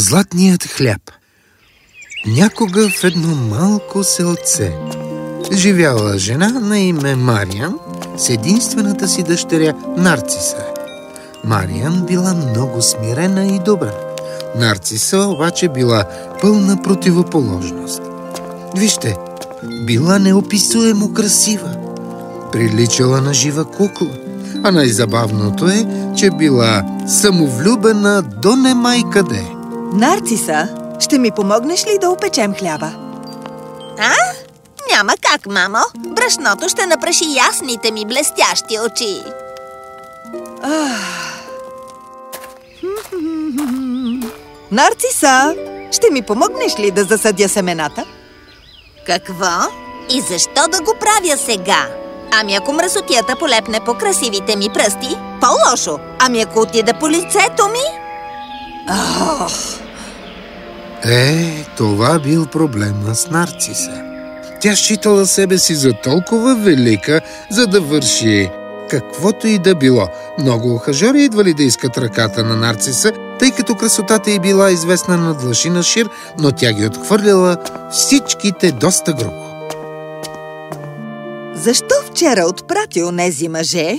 Златният хляб Някога в едно малко селце живяла жена на име Мариан с единствената си дъщеря Нарциса. Мариан била много смирена и добра. Нарциса обаче била пълна противоположност. Вижте, била неописуемо красива. Приличала на жива кукла. А най-забавното е, че била самовлюбена до немай къде. Нарциса, ще ми помогнеш ли да опечем хляба? А? Няма как, мамо. Брашното ще напраши ясните ми блестящи очи. Нарциса, ще ми помогнеш ли да засадя семената? Какво? И защо да го правя сега? Ами ако мръсотията полепне по красивите ми пръсти, по-лошо. Ами ако отида по лицето ми? Е, това бил проблема с нарциса. Тя считала себе си за толкова велика, за да върши каквото и да било. Много ухажори идвали да искат ръката на нарциса, тъй като красотата й била известна на длъшина шир, но тя ги отхвърляла всичките доста грубо. Защо вчера отпрати онези мъже?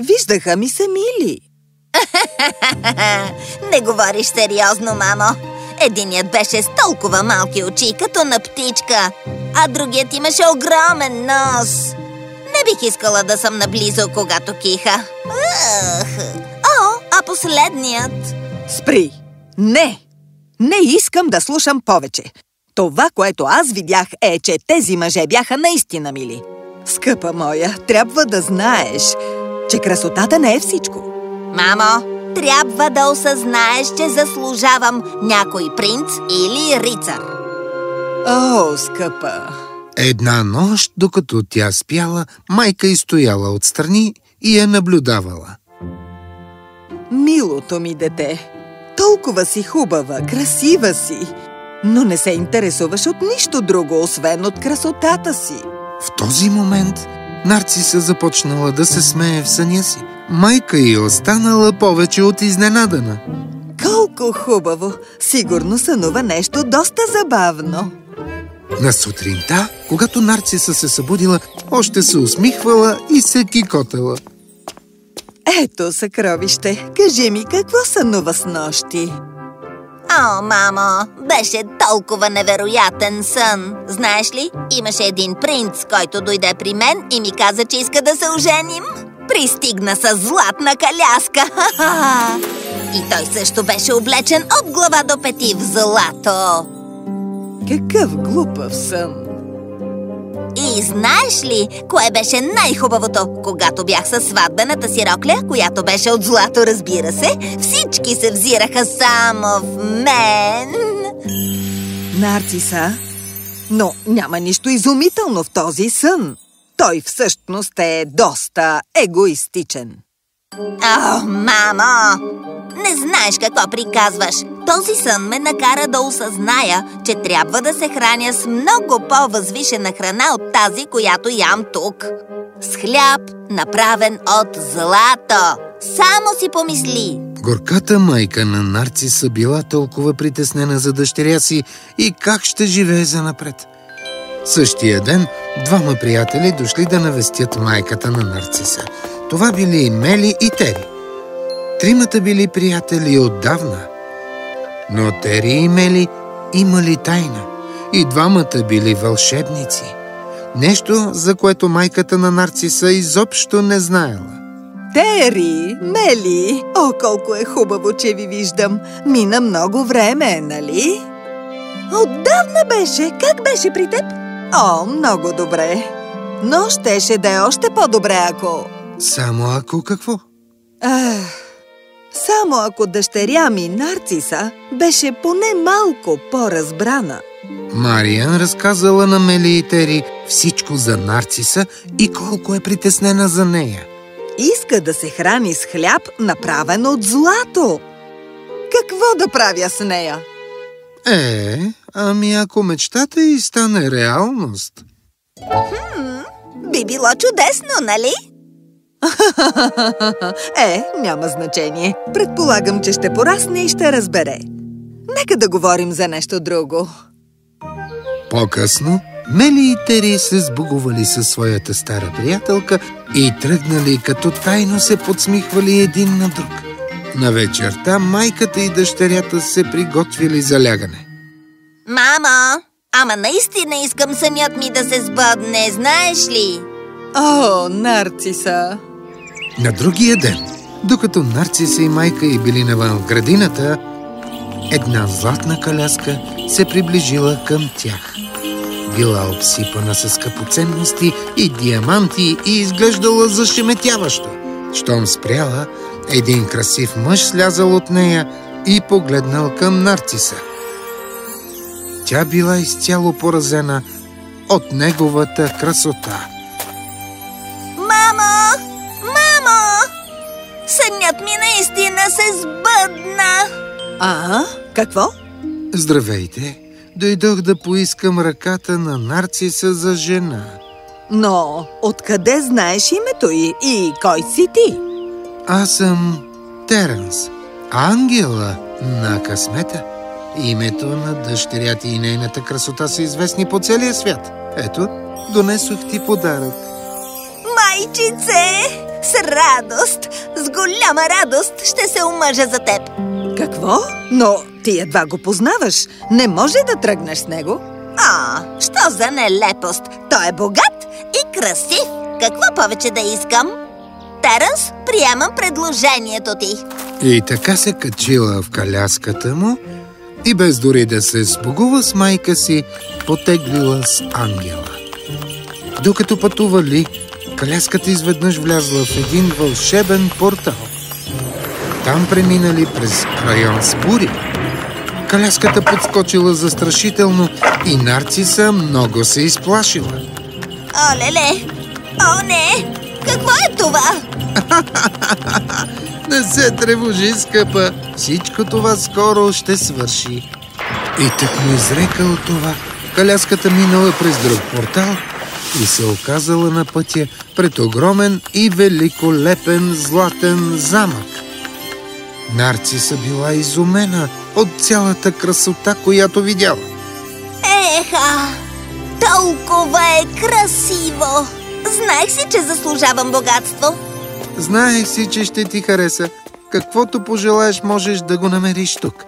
Виждаха ми се мили. Не говориш сериозно, мамо. Единият беше с толкова малки очи, като на птичка, а другият имаше огромен нос. Не бих искала да съм наблизо, когато киха. Ах. О, а последният? Спри! Не! Не искам да слушам повече. Това, което аз видях е, че тези мъже бяха наистина мили. Скъпа моя, трябва да знаеш, че красотата не е всичко. Мамо, трябва да осъзнаеш, че заслужавам някой принц или рицар. О, скъпа! Една нощ, докато тя спяла, майка й стояла отстрани и я наблюдавала. Милото ми дете, толкова си хубава, красива си, но не се интересуваш от нищо друго, освен от красотата си. В този момент Нарциса започнала да се смее в съня си. Майка й останала повече от изненадана. Колко хубаво! Сигурно сънува нещо доста забавно. На сутринта, когато Нарциса се събудила, още се усмихвала и се кикотела. Ето, съкровище, кажи ми какво сънува с нощи? О, мамо, беше толкова невероятен сън. Знаеш ли, имаше един принц, който дойде при мен и ми каза, че иска да се оженим. Пристигна с златна каляска. И той също беше облечен от глава до пети в злато. Какъв глупав сън! И знаеш ли, кое беше най-хубавото? Когато бях със сватбената си рокля, която беше от злато, разбира се, всички се взираха само в мен. Нарциса, но няма нищо изумително в този сън. Той всъщност е доста егоистичен. О, мамо! Не знаеш какво приказваш. Този сън ме накара да осъзная, че трябва да се храня с много по-възвишена храна от тази, която ям тук. С хляб, направен от злато. Само си помисли. Горката майка на Нарциса била толкова притеснена за дъщеря си и как ще живее занапред. Същия ден двама приятели дошли да навестят майката на Нарциса. Това били Мели и Тери. Тримата били приятели отдавна. Но Тери и Мели имали тайна. И двамата били вълшебници. Нещо, за което майката на Нарциса изобщо не знаела. Тери, Мели, о, колко е хубаво, че ви виждам. Мина много време, нали? Отдавна беше. Как беше при теб? О, много добре. Но щеше да е още по-добре, ако... Само ако какво? Ах, само ако дъщеря ми, Нарциса, беше поне малко по-разбрана. Мариан разказала на Мели и Тери всичко за Нарциса и колко е притеснена за нея. Иска да се храни с хляб, направен от злато. Какво да правя с нея? Е, ами ако мечтата й стане реалност. Би било чудесно, нали? е, няма значение. Предполагам, че ще порасне и ще разбере. Нека да говорим за нещо друго. По-късно Мели и Тери се сбугували със своята стара приятелка и тръгнали, като тайно се подсмихвали един на друг. На вечерта майката и дъщерята се приготвили за лягане. Мамо, ама наистина искам сънят ми да се сбъдне, знаеш ли? О, нарциса! На другия ден, докато Нарциса и майка и били навън в градината, една златна каляска се приближила към тях. Била обсипана с скъпоценности и диаманти и изглеждала зашеметяващо. Щом спряла, един красив мъж слязал от нея и погледнал към Нарциса. Тя била изцяло поразена от неговата красота. Мамо! Мамо! Сънят ми наистина се сбъдна! А, какво? Здравейте! Дойдох да поискам ръката на Нарциса за жена. Но откъде знаеш името й и кой си ти? Аз съм Теренс, ангела на късмета. Името на дъщерята и нейната красота са известни по целия свят. Ето, донесох ти подарък. Майчице! С радост, с голяма радост ще се омъжа за теб. Какво? Но ти едва го познаваш. Не може да тръгнеш с него. А, що за нелепост! Той е богат и красив. Какво повече да искам? Теренс, приемам предложението ти. И така се качила в каляската му и без дори да се сбогува с майка си, потеглила с ангела. Докато пътували, каляската изведнъж влязла в един вълшебен портал. Там преминали през район с бури. Каляската подскочила застрашително и Нарциса много се изплашила. Олеле! О, не! Какво е това? Не се тревожи, скъпа. Всичко това скоро ще свърши. И так му изрекал това. Каляската минала през друг портал и се оказала на пътя пред огромен и великолепен златен замък. Нарциса била изумена от цялата красота, която видяла. Еха! Толкова е красиво! Знаех си, че заслужавам богатство. Знаех си, че ще ти хареса. Каквото пожелаеш, можеш да го намериш тук.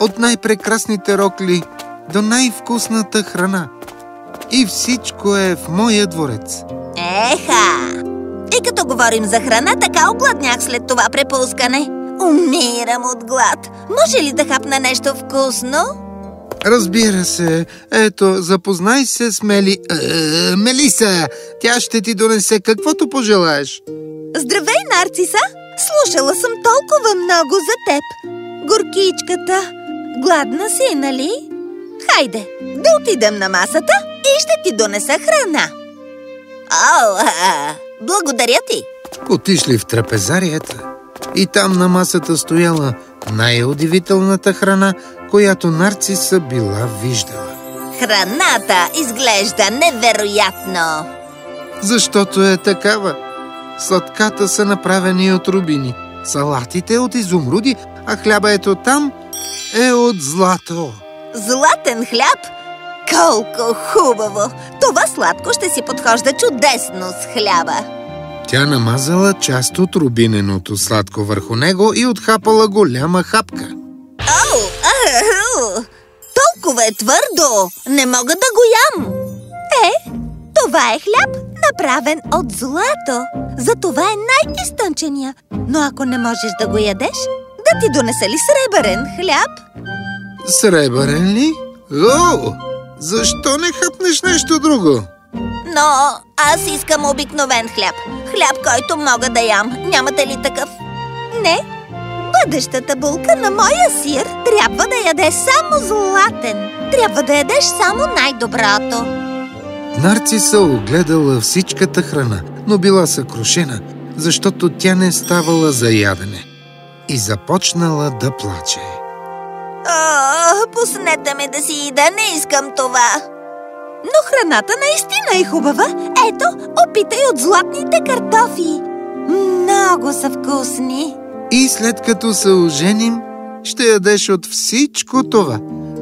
От най-прекрасните рокли до най-вкусната храна. И всичко е в моя дворец. Еха! И като говорим за храна, така огладнях след това препускане. Умирам от глад. Може ли да хапна нещо вкусно? Разбира се. Ето, запознай се с Мели... Е, Мелиса! Тя ще ти донесе каквото пожелаеш. Здравей, Нарциса! Слушала съм толкова много за теб. Горкичката, гладна си, нали? Хайде, да отидем на масата и ще ти донеса храна. О, а, благодаря ти. Отишли в трапезарията и там на масата стояла най-удивителната храна, която Нарциса била виждала. Храната изглежда невероятно. Защото е такава. Сладката са направени от рубини, салатите от изумруди, а хляба ето там е от злато. Златен хляб? Колко хубаво! Това сладко ще си подхожда чудесно с хляба. Тя намазала част от рубиненото сладко върху него и отхапала голяма хапка. Ау! Толкова е твърдо! Не мога да го ям! Е, това е хляб, направен от злато. Затова е най-изтънчения. Но ако не можеш да го ядеш, да ти донеса ли сребърен хляб? Сребърен ли? О! Защо не хапнеш нещо друго? Но аз искам обикновен хляб. Хляб, който мога да ям. Нямате ли такъв? Не. Бъдещата булка на моя сир трябва да яде само златен. Трябва да ядеш само най-доброто. Нарциса огледала всичката храна, но била съкрушена, защото тя не ставала за ядене. И започнала да плаче. О, пуснете ме да си ида, не искам това. Но храната наистина е хубава. Ето, опитай от златните картофи. Много са вкусни. И след като се оженим, ще ядеш от всичко това.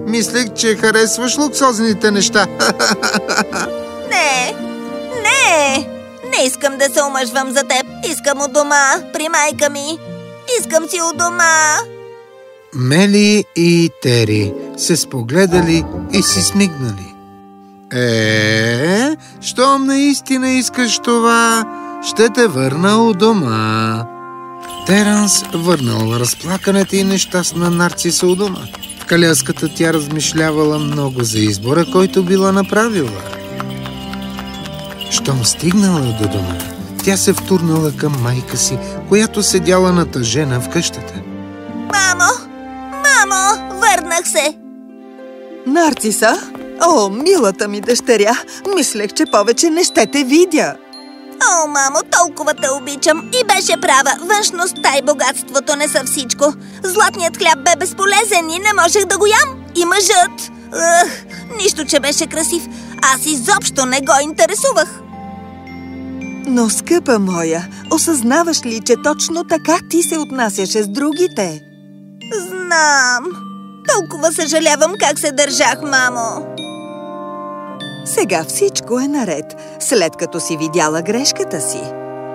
Мислех, че харесваш луксозните неща. Не, не, не искам да се омъжвам за теб. Искам от дома, при майка ми. Искам си от дома. Мели и Тери се спогледали и си смигнали. Е, щом наистина искаш това, ще те върна у дома. Теранс върнал разплаканата и нещастна нарциса у дома. В каляската тя размишлявала много за избора, който била направила. Щом стигнала до дома, тя се втурнала към майка си, която седяла натъжена в къщата. Мамо, мамо, върнах се. Нарциса? О, милата ми дъщеря! Мислех, че повече не ще те видя. О, мамо, толкова те обичам и беше права. Външността и богатството не са всичко. Златният хляб бе безполезен и не можех да го ям. И мъжът... Ах, нищо, че беше красив. Аз изобщо не го интересувах. Но, скъпа моя, осъзнаваш ли, че точно така ти се отнасяше с другите? Знам. Толкова съжалявам как се държах, мамо. Сега всичко е наред, след като си видяла грешката си.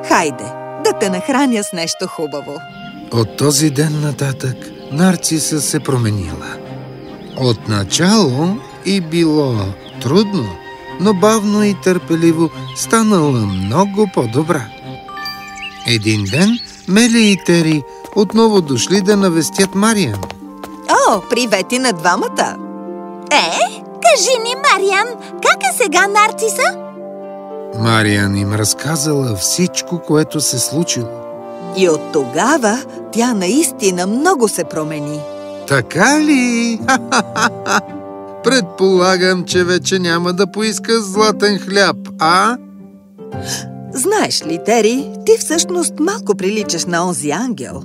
Хайде, да те нахраня с нещо хубаво. От този ден нататък нарциса се променила. Отначало и било трудно, но бавно и търпеливо станала много по-добра. Един ден Мели и Тери отново дошли да навестят Мариан. О, привети на двамата! Е, кажи ни, Мариан, как е сега нарциса? Мариан им разказала всичко, което се случило. И от тогава тя наистина много се промени. Така ли? Предполагам, че вече няма да поиска златен хляб, а? Знаеш ли, Тери, ти всъщност малко приличаш на онзи ангел.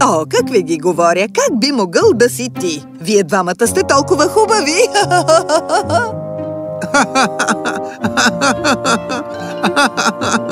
О, какви ги говоря! Как би могъл да си ти? Вие двамата сте толкова хубави!